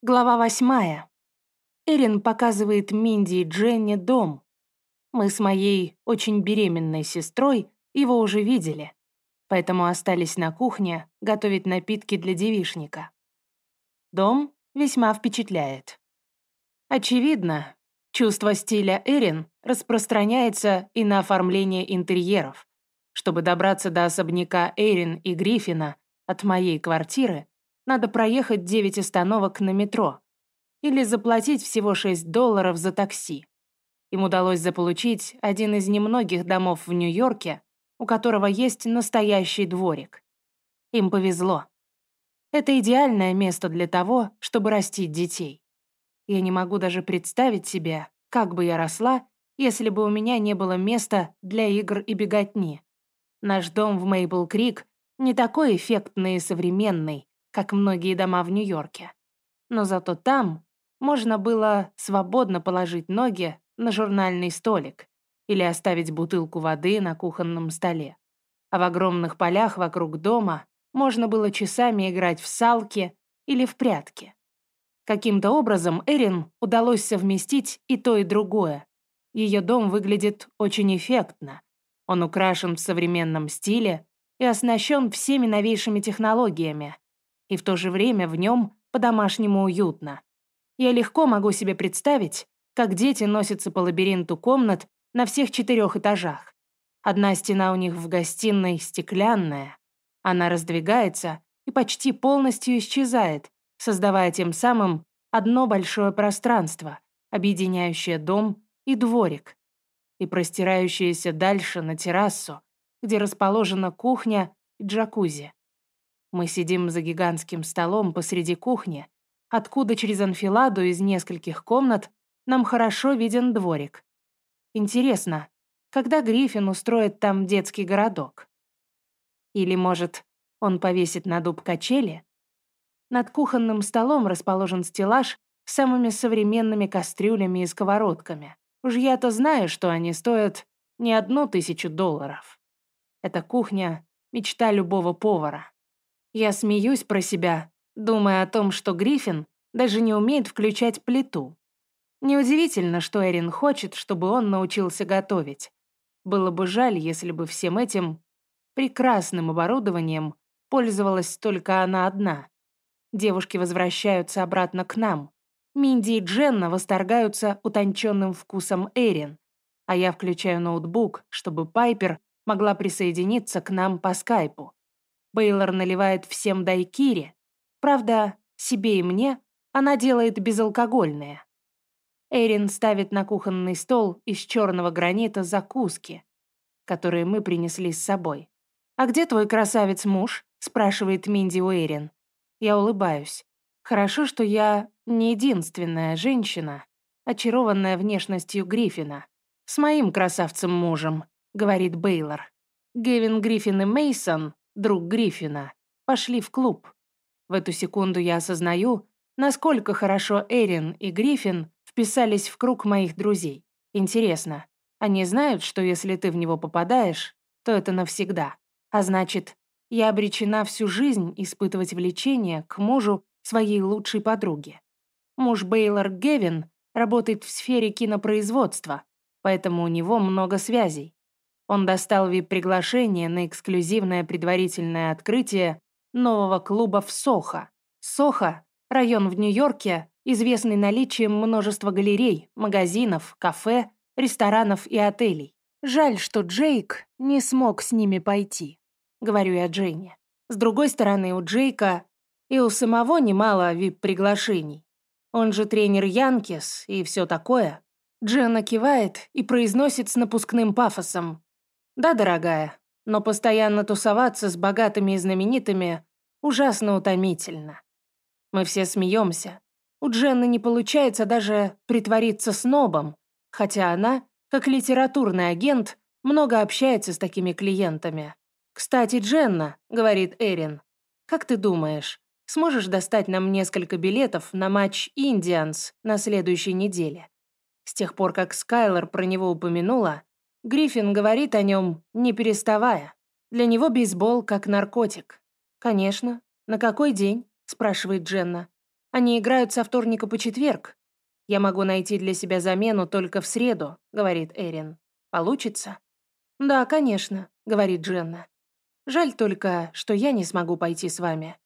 Глава восьмая. Эрин показывает Минди и Дженни дом. Мы с моей очень беременной сестрой его уже видели, поэтому остались на кухне готовить напитки для девишника. Дом весьма впечатляет. Очевидно, чувство стиля Эрин распространяется и на оформление интерьеров. Чтобы добраться до особняка Эрин и Гриффина от моей квартиры, надо проехать 9 остановок на метро или заплатить всего 6 долларов за такси. Им удалось заполучить один из немногих домов в Нью-Йорке, у которого есть настоящий дворик. Им повезло. Это идеальное место для того, чтобы растить детей. Я не могу даже представить себе, как бы я росла, если бы у меня не было места для игр и беготни. Наш дом в Мейбл-Крик не такой эффектный и современный, как многие дома в Нью-Йорке. Но зато там можно было свободно положить ноги на журнальный столик или оставить бутылку воды на кухонном столе. А в огромных полях вокруг дома можно было часами играть в салки или в прятки. Каким-то образом Эрин удалось совместить и то, и другое. Ее дом выглядит очень эффектно. Он украшен в современном стиле и оснащен всеми новейшими технологиями, и в то же время в нем по-домашнему уютно. Я легко могу себе представить, как дети носятся по лабиринту комнат на всех четырех этажах. Одна стена у них в гостиной стеклянная. Она раздвигается и почти полностью исчезает, создавая тем самым одно большое пространство, объединяющее дом и дворик, и простирающееся дальше на террасу, где расположена кухня и джакузи. Мы сидим за гигантским столом посреди кухни, откуда через анфиладу из нескольких комнат нам хорошо виден дворик. Интересно, когда Гриффин устроит там детский городок? Или, может, он повесит на дуб качели? Над кухонным столом расположен стеллаж с самыми современными кастрюлями и сковородками. Уж я-то знаю, что они стоят не одну тысячу долларов. Эта кухня — мечта любого повара. Я смеюсь про себя, думая о том, что Гриффин даже не умеет включать плиту. Неудивительно, что Эрин хочет, чтобы он научился готовить. Было бы жаль, если бы всем этим прекрасным оборудованием пользовалась только она одна. Девушки возвращаются обратно к нам. Минди и Дженна восторгаются утонченным вкусом Эрин, а я включаю ноутбук, чтобы Пайпер могла присоединиться к нам по скайпу. Бейлор наливает всем дайкири. Правда, себе и мне она делает безалкогольные. Эрин ставит на кухонный стол из черного гранита закуски, которые мы принесли с собой. «А где твой красавец-муж?» — спрашивает Минди у Эрин. Я улыбаюсь. Хорошо, что я не единственная женщина, очарованная внешностью Гриффина. «С моим красавцем-мужем», — говорит Бейлор. Гевин Гриффин и Мейсон друг Гриффина, пошли в клуб. В эту секунду я осознаю, насколько хорошо Эрин и Гриффин вписались в круг моих друзей. Интересно, они знают, что если ты в него попадаешь, то это навсегда. А значит, я обречена всю жизнь испытывать влечение к мужу своей лучшей подруги. Муж Бейлор Гевин работает в сфере кинопроизводства, поэтому у него много связей. Он достал вип-приглашение на эксклюзивное предварительное открытие нового клуба в Сохо. Сохо – район в Нью-Йорке, известный наличием множества галерей, магазинов, кафе, ресторанов и отелей. Жаль, что Джейк не смог с ними пойти, говорю я Дженни. С другой стороны, у Джейка и у самого немало вип-приглашений. Он же тренер Янкис и все такое. Дженна кивает и произносит с напускным пафосом. Да, дорогая, но постоянно тусоваться с богатыми и знаменитыми ужасно утомительно. Мы все смеемся. У Дженны не получается даже притвориться снобом, хотя она, как литературный агент, много общается с такими клиентами. «Кстати, Дженна», — говорит Эрин, — «как ты думаешь, сможешь достать нам несколько билетов на матч «Индианс» на следующей неделе?» С тех пор, как Скайлор про него упомянула, Гриффин говорит о нем, не переставая. Для него бейсбол как наркотик. «Конечно. На какой день?» – спрашивает Дженна. Они играют со вторника по четверг. Я могу найти для себя замену только в среду, говорит Эрин. Получится? Да, конечно, говорит Дженна. Жаль только, что я не смогу пойти с вами.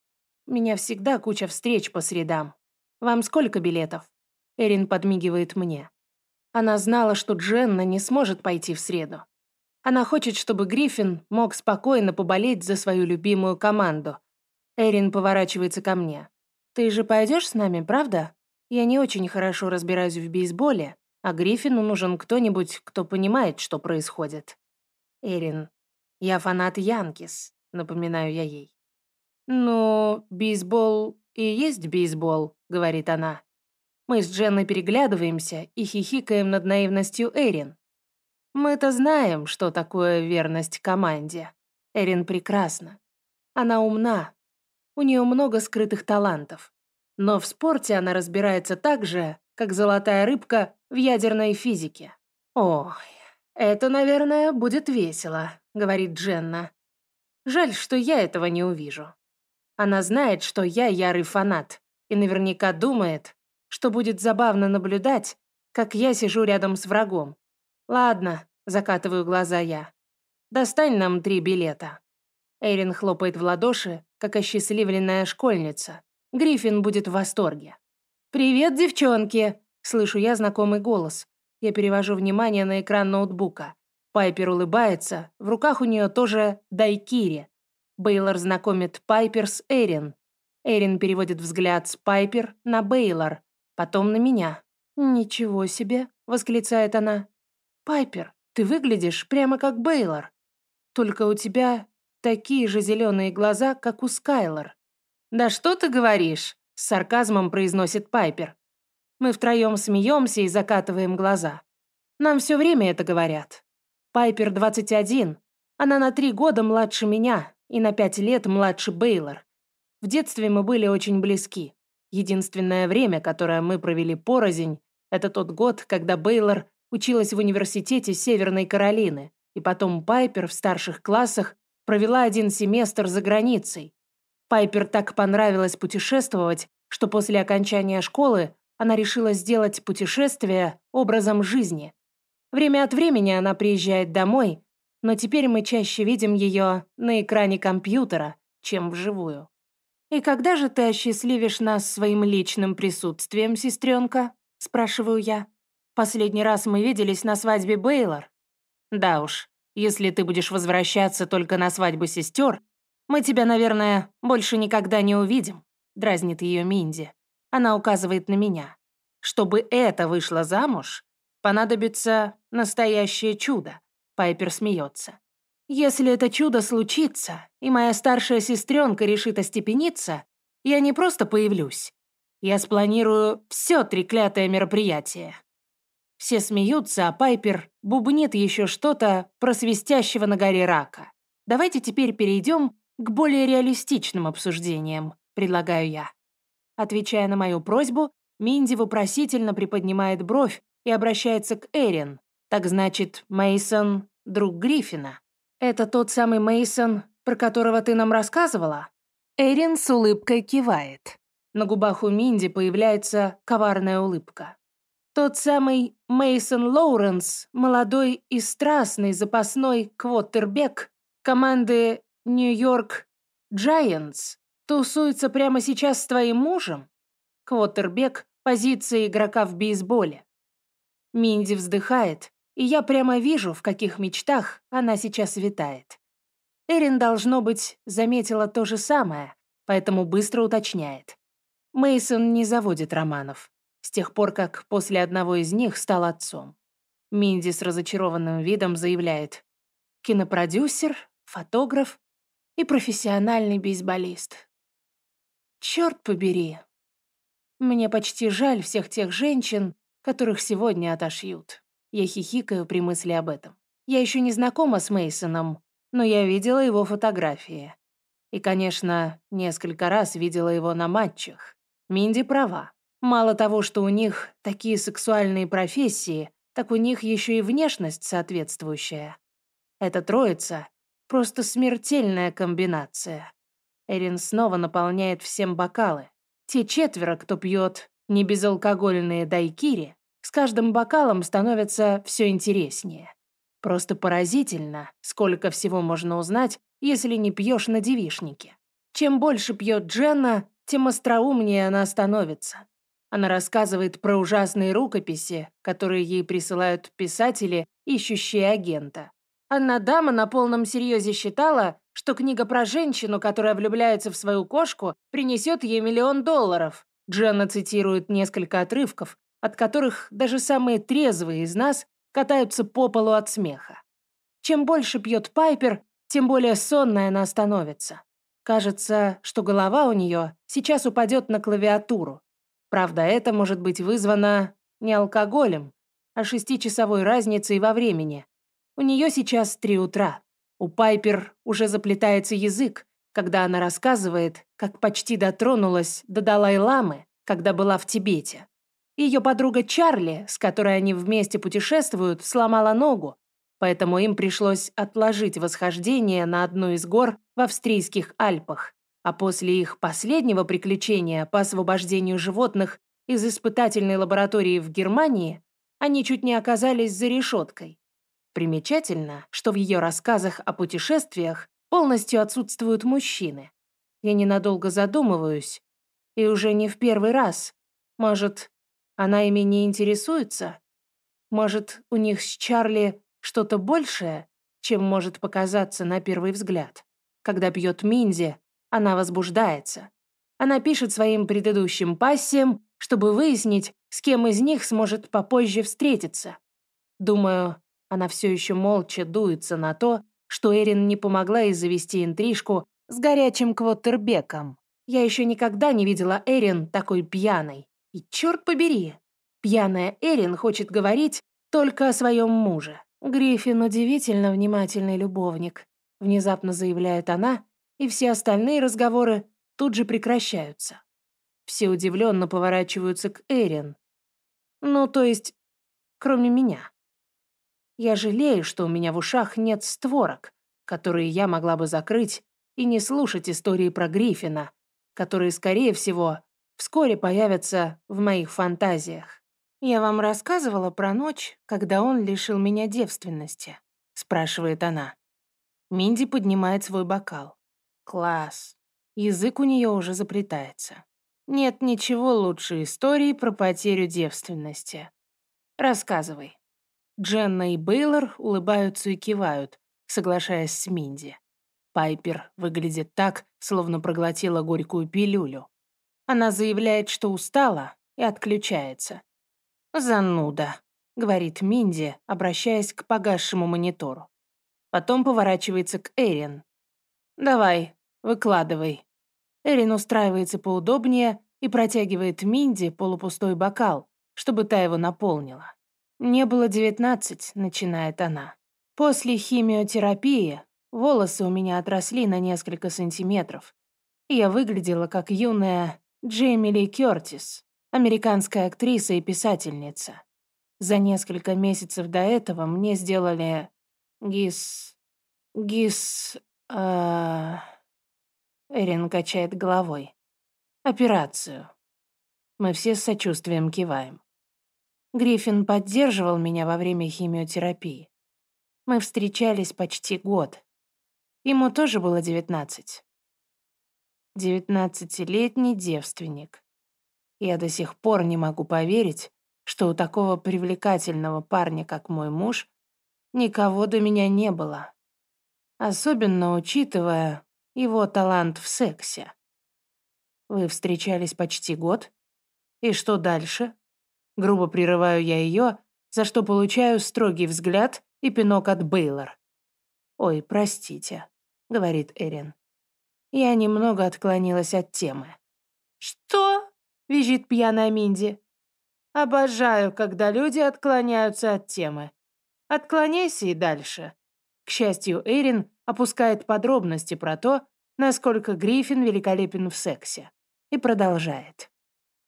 У меня всегда куча встреч по средам. Вам сколько билетов? Эрин подмигивает мне. Она знала, что Дженна не сможет пойти в среду. Она хочет, чтобы Гриффин мог спокойно поболеть за свою любимую команду. Эрин поворачивается ко мне. «Ты же пойдешь с нами, правда? Я не очень хорошо разбираюсь в бейсболе, а Гриффину нужен кто-нибудь, кто понимает, что происходит». «Эрин, я фанат Янкис», — напоминаю я ей. «Ну, бейсбол и есть бейсбол», — говорит она. Мы с Дженной переглядываемся и хихикаем над наивностью Эрин. Мы-то знаем, что такое верность команде. Эрин прекрасна. Она умна. У нее много скрытых талантов. Но в спорте она разбирается так же, как золотая рыбка в ядерной физике. «Ой, это, наверное, будет весело», — говорит Дженна. «Жаль, что я этого не увижу. Она знает, что я ярый фанат, и наверняка думает, что будет забавно наблюдать, как я сижу рядом с врагом. «Ладно», — закатываю глаза я. «Достань нам три билета». Эйрин хлопает в ладоши, как осчастливленная школьница. Гриффин будет в восторге. «Привет, девчонки!» — слышу я знакомый голос. Я перевожу внимание на экран ноутбука. Пайпер улыбается, в руках у нее тоже дайкири. Бейлор знакомит Пайпер с Эрин. Эрин переводит взгляд с Пайпер на Бейлор, потом на меня. «Ничего себе!» — восклицает она. «Пайпер, ты выглядишь прямо как Бейлор. Только у тебя такие же зеленые глаза, как у Скайлор». «Да что ты говоришь?» — с сарказмом произносит Пайпер. Мы втроем смеемся и закатываем глаза. Нам все время это говорят. Пайпер 21. Она на три года младше меня и на пять лет младше Бейлор. В детстве мы были очень близки. Единственное время, которое мы провели порознь, это тот год, когда Бейлор училась в университете Северной Каролины, и потом Пайпер в старших классах провела один семестр за границей. Пайпер так понравилось путешествовать, что после окончания школы она решила сделать путешествие образом жизни. Время от времени она приезжает домой, но теперь мы чаще видим ее на экране компьютера, чем вживую. «И когда же ты осчастливишь нас своим личным присутствием, сестренка?» – спрашиваю я. Последний раз мы виделись на свадьбе Бейлор. Да уж, если ты будешь возвращаться только на свадьбу сестер, мы тебя, наверное, больше никогда не увидим, дразнит ее Минди. Она указывает на меня. Чтобы это вышло замуж, понадобится настоящее чудо. Пайпер смеется. Если это чудо случится, и моя старшая сестренка решит остепениться, я не просто появлюсь. Я спланирую все треклятое мероприятие. Все смеются, а Пайпер бубнит еще что-то про свистящего на горе рака. Давайте теперь перейдем к более реалистичным обсуждениям, предлагаю я. Отвечая на мою просьбу, Минди вопросительно приподнимает бровь и обращается к Эрин. Так значит, Мейсон друг Гриффина. Это тот самый Мейсон, про которого ты нам рассказывала? Эрин с улыбкой кивает. На губах у Минди появляется коварная улыбка. Тот самый Мейсон Лоуренс, молодой и страстный запасной квотербек команды Нью-Йорк Giants, тусуется прямо сейчас с твоим мужем? Квотербек – позиция игрока в бейсболе. Минди вздыхает, и я прямо вижу, в каких мечтах она сейчас витает. Эрин, должно быть, заметила то же самое, поэтому быстро уточняет. Мейсон не заводит романов с тех пор, как после одного из них стал отцом. Минди с разочарованным видом заявляет. Кинопродюсер, фотограф и профессиональный бейсболист. Черт побери. Мне почти жаль всех тех женщин, которых сегодня отошьют. Я хихикаю при мысли об этом. Я еще не знакома с Мейсоном, но я видела его фотографии. И, конечно, несколько раз видела его на матчах. Минди права. Мало того, что у них такие сексуальные профессии, так у них еще и внешность соответствующая. Эта троица — просто смертельная комбинация. Эрин снова наполняет всем бокалы. те четверо, кто пьет небезалкогольные дайкири, с каждым бокалом становится все интереснее. Просто поразительно, сколько всего можно узнать, если не пьешь на девишнике. Чем больше пьет Дженна, тем остроумнее она становится. Она рассказывает про ужасные рукописи, которые ей присылают писатели, ищущие агента. Одна дама на полном серьезе считала, что книга про женщину, которая влюбляется в свою кошку, принесет ей миллион долларов. Дженна цитирует несколько отрывков, от которых даже самые трезвые из нас катаются по полу от смеха. Чем больше пьет Пайпер, тем более сонная она становится. Кажется, что голова у нее сейчас упадет на клавиатуру. Правда, это может быть вызвано не алкоголем, а шестичасовой разницей во времени. У нее сейчас три утра. У Пайпер уже заплетается язык, когда она рассказывает, как почти дотронулась до Далай-ламы, когда была в Тибете. Ее подруга Чарли, с которой они вместе путешествуют, сломала ногу, поэтому им пришлось отложить восхождение на одну из гор в австрийских Альпах. А после их последнего приключения по освобождению животных из испытательной лаборатории в Германии они чуть не оказались за решеткой. Примечательно, что в ее рассказах о путешествиях полностью отсутствуют мужчины. Я ненадолго задумываюсь, и уже не в первый раз. Может, она ими не интересуется? Может, у них с Чарли что-то большее, чем может показаться на первый взгляд? Когда пьет Минзи, она возбуждается. Она пишет своим предыдущим пассиям, чтобы выяснить, с кем из них сможет попозже встретиться. Думаю, она все еще молча дуется на то, что Эрин не помогла ей завести интрижку с горячим Квоттербеком. Я еще никогда не видела Эрин такой пьяной. И черт побери, пьяная Эрин хочет говорить только о своем муже. Гриффин удивительно внимательный любовник, внезапно заявляет она, и все остальные разговоры тут же прекращаются. Все удивленно поворачиваются к Эрин. Ну, то есть, кроме меня. Я жалею, что у меня в ушах нет створок, которые я могла бы закрыть и не слушать истории про Гриффина, которые, скорее всего, вскоре появятся в моих фантазиях. «Я вам рассказывала про ночь, когда он лишил меня девственности?» — спрашивает она. Минди поднимает свой бокал. Класс. Язык у нее уже заплетается. Нет ничего лучше истории про потерю девственности. Рассказывай. Дженна и Бейлор улыбаются и кивают, соглашаясь с Минди. Пайпер выглядит так, словно проглотила горькую пилюлю. Она заявляет, что устала, и отключается. «Зануда», — говорит Минди, обращаясь к погасшему монитору. Потом поворачивается к Эрин. «Давай, выкладывай». Эрин устраивается поудобнее и протягивает Минди полупустой бокал, чтобы та его наполнила. «Мне было девятнадцать», — начинает она. «После химиотерапии волосы у меня отросли на несколько сантиметров, и я выглядела как юная Джейми Ли Кёртис, американская актриса и писательница. За несколько месяцев до этого мне сделали гис... гис... Э... Эрин качает головой. Операцию. Мы все с сочувствием киваем. Гриффин поддерживал меня во время химиотерапии. Мы встречались почти год. Ему тоже было девятнадцать. Девятнадцатилетний девственник. Я до сих пор не могу поверить, что у такого привлекательного парня, как мой муж, никого до меня не было. Особенно учитывая его талант в сексе. Вы встречались почти год? И что дальше? Грубо прерываю я ее, за что получаю строгий взгляд и пинок от Бейлор. «Ой, простите», — говорит Эрин. Я немного отклонилась от темы. «Что?» — визжит пьяная Минди. «Обожаю, когда люди отклоняются от темы. Отклоняйся и дальше». К счастью, Эрин опускает подробности про то, насколько Гриффин великолепен в сексе, и продолжает.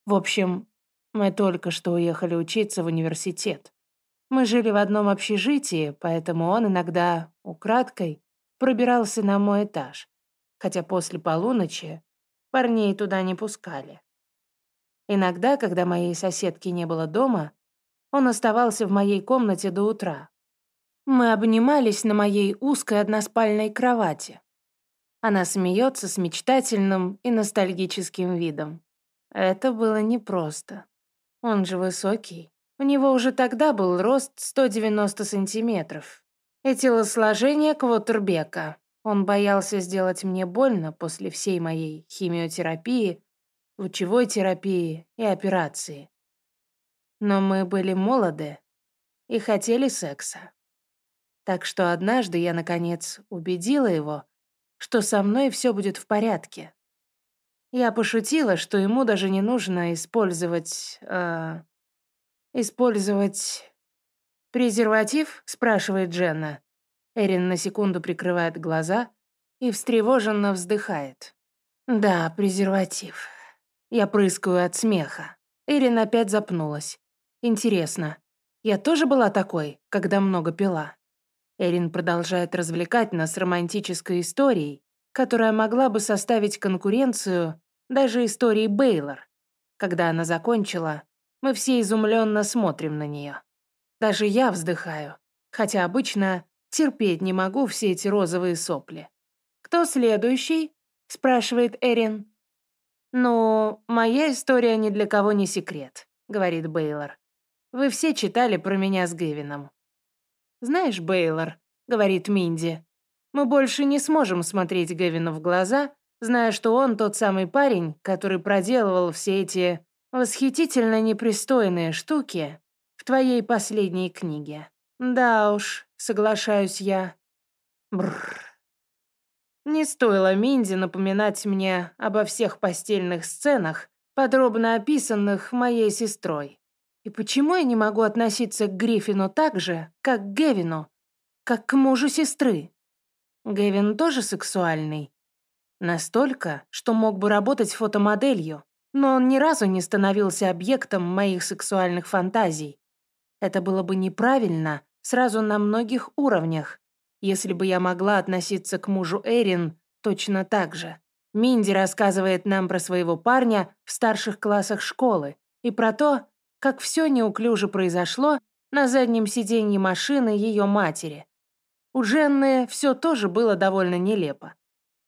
В общем, мы только что уехали учиться в университет. Мы жили в одном общежитии, поэтому он иногда, украдкой, пробирался на мой этаж, хотя после полуночи парней туда не пускали. Иногда, когда моей соседки не было дома, он оставался в моей комнате до утра. Мы обнимались на моей узкой односпальной кровати. Она смеется с мечтательным и ностальгическим видом. Это было непросто. Он же высокий. У него уже тогда был рост 190 сантиметров. И телосложение квотербека. Он боялся сделать мне больно после всей моей химиотерапии, лучевой терапии и операции. Но мы были молоды и хотели секса. Так что однажды я, наконец, убедила его, что со мной все будет в порядке. Я пошутила, что ему даже не нужно использовать... Э, использовать... «Презерватив?» — спрашивает Дженна. Эрин на секунду прикрывает глаза и встревоженно вздыхает. «Да, презерватив». Я прыскаю от смеха. Эрин опять запнулась. Интересно, я тоже была такой, когда много пила? Эрин продолжает развлекать нас романтической историей, которая могла бы составить конкуренцию даже истории Бейлор. Когда она закончила, мы все изумленно смотрим на нее. Даже я вздыхаю, хотя обычно терпеть не могу все эти розовые сопли. «Кто следующий?» — спрашивает Эрин. «Ну, моя история ни для кого не секрет», — говорит Бейлор. Вы все читали про меня с Гевином. «Знаешь, Бейлор», — говорит Минди, «мы больше не сможем смотреть Гевину в глаза, зная, что он тот самый парень, который проделывал все эти восхитительно непристойные штуки в твоей последней книге». «Да уж», — соглашаюсь я. Бррр. Не стоило Минди напоминать мне обо всех постельных сценах, подробно описанных моей сестрой. И почему я не могу относиться к Гриффину так же, как к Гевину, как к мужу сестры? Гевин тоже сексуальный. Настолько, что мог бы работать фотомоделью, но он ни разу не становился объектом моих сексуальных фантазий. Это было бы неправильно сразу на многих уровнях, если бы я могла относиться к мужу Эрин точно так же. Минди рассказывает нам про своего парня в старших классах школы и про то, как все неуклюже произошло на заднем сиденье машины ее матери. У Дженны все тоже было довольно нелепо.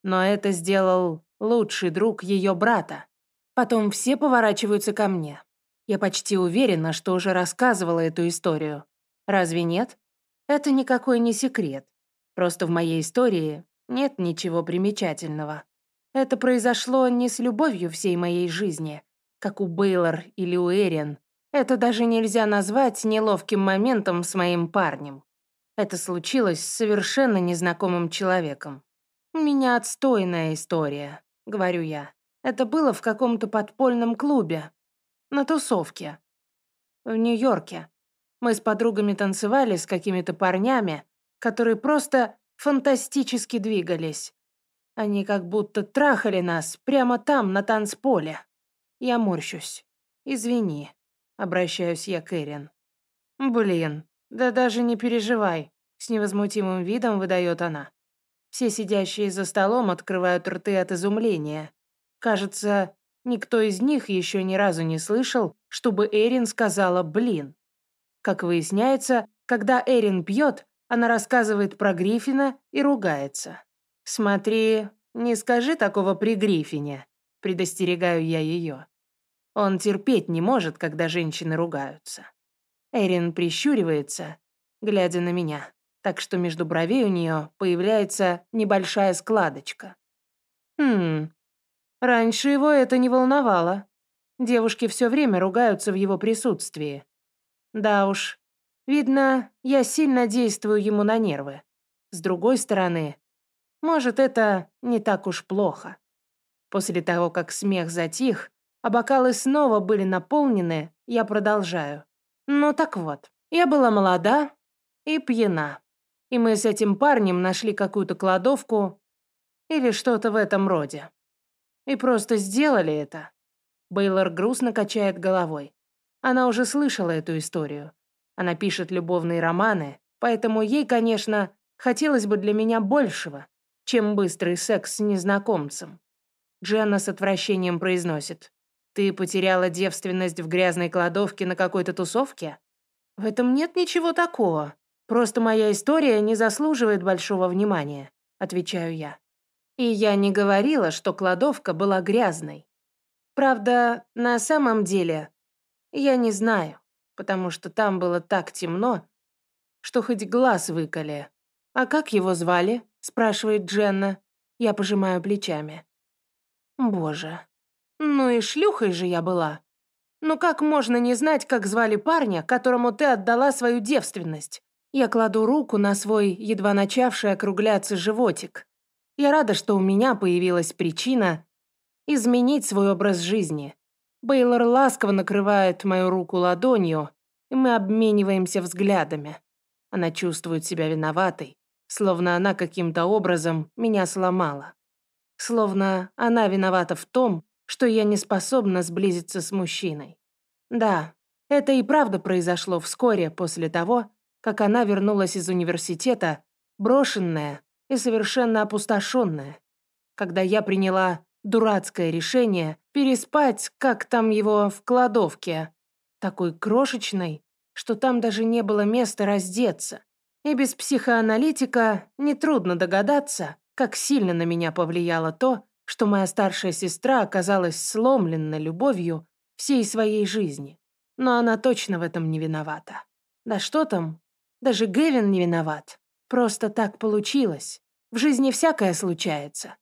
Но это сделал лучший друг ее брата. Потом все поворачиваются ко мне. Я почти уверена, что уже рассказывала эту историю. Разве нет? Это никакой не секрет. Просто в моей истории нет ничего примечательного. Это произошло не с любовью всей моей жизни, как у Бейлор или у Эрин, это даже нельзя назвать неловким моментом с моим парнем. Это случилось с совершенно незнакомым человеком. «У меня отстойная история», — говорю я. Это было в каком-то подпольном клубе. На тусовке. В Нью-Йорке. Мы с подругами танцевали с какими-то парнями, которые просто фантастически двигались. Они как будто трахали нас прямо там, на танцполе. Я морщусь. Извини. Обращаюсь я к Эрин. «Блин, да даже не переживай», — с невозмутимым видом выдает она. Все сидящие за столом открывают рты от изумления. Кажется, никто из них еще ни разу не слышал, чтобы Эрин сказала «блин». Как выясняется, когда Эрин пьет, она рассказывает про Гриффина и ругается. «Смотри, не скажи такого при Гриффине», — предостерегаю я ее. Он терпеть не может, когда женщины ругаются. Эрин прищуривается, глядя на меня, так что между бровей у нее появляется небольшая складочка. Хм, раньше его это не волновало. Девушки все время ругаются в его присутствии. Да уж, видно, я сильно действую ему на нервы. С другой стороны, может, это не так уж плохо. После того, как смех затих, а бокалы снова были наполнены, я продолжаю. Ну так вот, я была молода и пьяна. И мы с этим парнем нашли какую-то кладовку или что-то в этом роде. И просто сделали это. Бейлор грустно качает головой. Она уже слышала эту историю. Она пишет любовные романы, поэтому ей, конечно, хотелось бы для меня большего, чем быстрый секс с незнакомцем. Дженна с отвращением произносит. Ты потеряла девственность в грязной кладовке на какой-то тусовке? В этом нет ничего такого. Просто моя история не заслуживает большого внимания, отвечаю я. И я не говорила, что кладовка была грязной. Правда, на самом деле, я не знаю, потому что там было так темно, что хоть глаз выколи. «А как его звали?» – спрашивает Дженна. Я пожимаю плечами. Боже, ну и шлюхой же я была. Ну как можно не знать, как звали парня, которому ты отдала свою девственность? Я кладу руку на свой едва начавший округляться животик. Я рада, что у меня появилась причина изменить свой образ жизни. Бейлор ласково накрывает мою руку ладонью, и мы обмениваемся взглядами. Она чувствует себя виноватой, словно она каким-то образом меня сломала. Словно она виновата в том, что я не способна сблизиться с мужчиной. Да, это и правда произошло вскоре после того, как она вернулась из университета, брошенная и совершенно опустошенная, когда я приняла дурацкое решение переспать, как там его, в кладовке, такой крошечной, что там даже не было места раздеться. И без психоаналитика нетрудно догадаться, как сильно на меня повлияло то, что моя старшая сестра оказалась сломлена любовью всей своей жизни. Но она точно в этом не виновата. Да что там, даже Гэвин не виноват. Просто так получилось. В жизни всякое случается.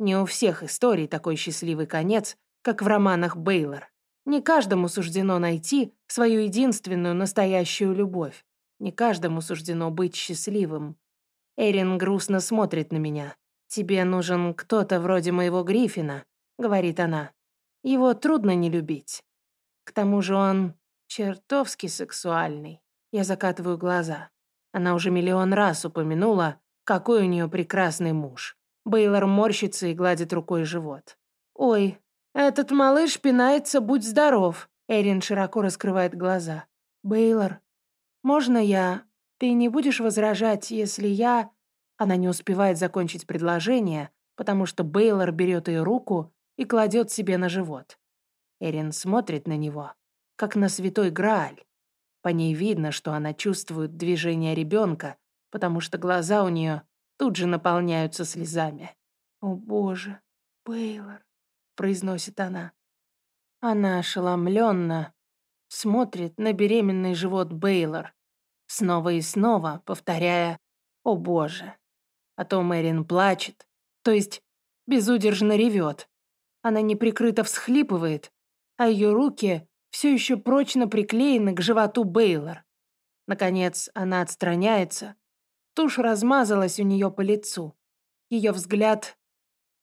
Не у всех историй такой счастливый конец, как в романах Бейлор. Не каждому суждено найти свою единственную настоящую любовь. Не каждому суждено быть счастливым. Эрин грустно смотрит на меня. «Тебе нужен кто-то вроде моего Гриффина», — говорит она. «Его трудно не любить. К тому же он чертовски сексуальный». Я закатываю глаза. Она уже миллион раз упомянула, какой у нее прекрасный муж. Бейлор морщится и гладит рукой живот. «Ой, этот малыш пинается, будь здоров!» Эрин широко раскрывает глаза. «Бейлор, можно я ты не будешь возражать, если я...» Она не успевает закончить предложение, потому что Бейлор берет ее руку и кладет себе на живот. Эрин смотрит на него, как на святой Грааль. По ней видно, что она чувствует движение ребенка, потому что глаза у нее тут же наполняются слезами. «О боже, Бейлор», — произносит она. Она ошеломленно смотрит на беременный живот Бейлор, снова и снова, повторяя «О боже». А то Мэрин плачет, то есть безудержно ревет. Она неприкрыто всхлипывает, а ее руки все еще прочно приклеены к животу Бейлор. Наконец она отстраняется. Тушь размазалась у нее по лицу. Ее взгляд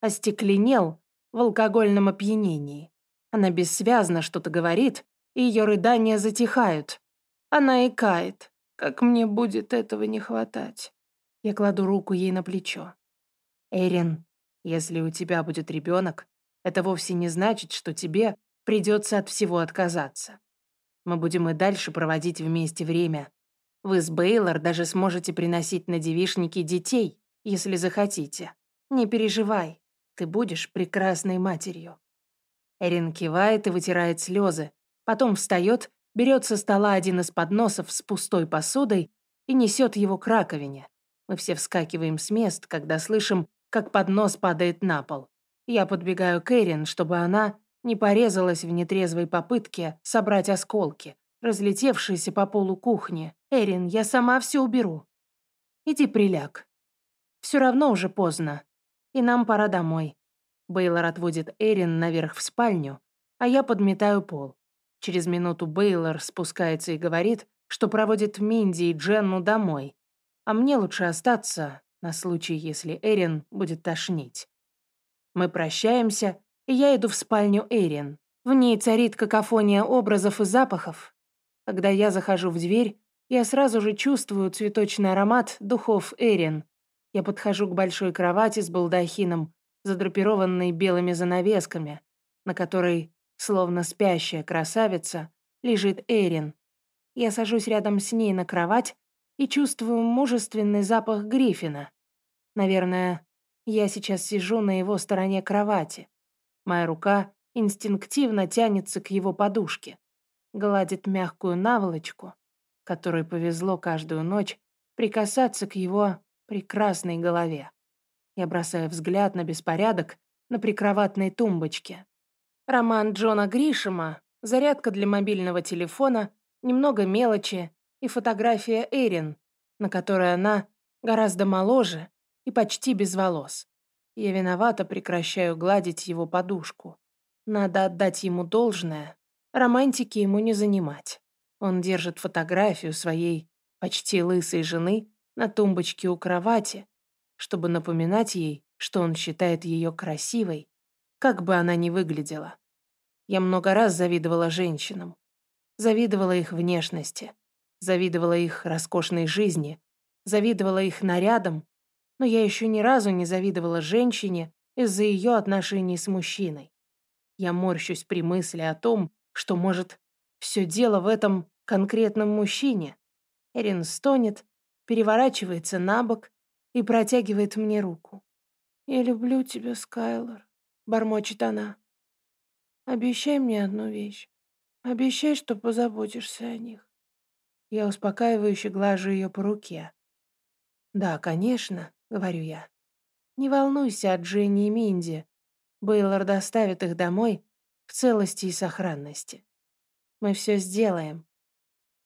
остекленел в алкогольном опьянении. Она бессвязно что-то говорит, и ее рыдания затихают. Она икает. Как мне будет этого не хватать? Я кладу руку ей на плечо. Эрин, если у тебя будет ребенок, это вовсе не значит, что тебе придется от всего отказаться. Мы будем и дальше проводить вместе время. Вы с Бейлор даже сможете приносить на девишники детей, если захотите. Не переживай, ты будешь прекрасной матерью. Эрин кивает и вытирает слезы, потом встает берет со стола один из подносов с пустой посудой и несет его к раковине. Мы все вскакиваем с мест, когда слышим, как поднос падает на пол. Я подбегаю к Эрин, чтобы она не порезалась в нетрезвой попытке собрать осколки, разлетевшиеся по полу кухни. «Эрин, я сама все уберу. Иди приляг. Все равно уже поздно, и нам пора домой». Бейлор отводит Эрин наверх в спальню, а я подметаю пол. Через минуту Бейлор спускается и говорит, что проводит Минди и Дженну домой, а мне лучше остаться на случай, если Эрин будет тошнить. Мы прощаемся, и я иду в спальню Эрин. В ней царит какофония образов и запахов. Когда я захожу в дверь, я сразу же чувствую цветочный аромат духов Эрин. Я подхожу к большой кровати с балдахином, задрапированной белыми занавесками, на которой Словно спящая красавица, лежит Эрин. Я сажусь рядом с ней на кровать и чувствую мужественный запах Гриффина. Наверное, я сейчас сижу на его стороне кровати. Моя рука инстинктивно тянется к его подушке, гладит мягкую наволочку, которой повезло каждую ночь прикасаться к его прекрасной голове. Я бросаю взгляд на беспорядок на прикроватной тумбочке. Роман Джона Гришема, зарядка для мобильного телефона, немного мелочи и фотография Эрин, на которой она гораздо моложе и почти без волос. Я виновата прекращаю гладить его подушку. Надо отдать ему должное. Романтики ему не занимать. Он держит фотографию своей почти лысой жены на тумбочке у кровати, чтобы напоминать ей, что он считает ее красивой, как бы она ни выглядела. Я много раз завидовала женщинам. Завидовала их внешности, завидовала их роскошной жизни, завидовала их нарядам, но я еще ни разу не завидовала женщине из-за ее отношений с мужчиной. Я морщусь при мысли о том, что, может, все дело в этом конкретном мужчине. Эрин стонет, переворачивается на бок и протягивает мне руку. «Я люблю тебя, Скайлор», — бормочет она. «Обещай мне одну вещь. Обещай, что позаботишься о них». Я успокаивающе глажу ее по руке. «Да, конечно», — говорю я. «Не волнуйся о Дженни и Минди. Бейлор доставит их домой в целости и сохранности. Мы все сделаем.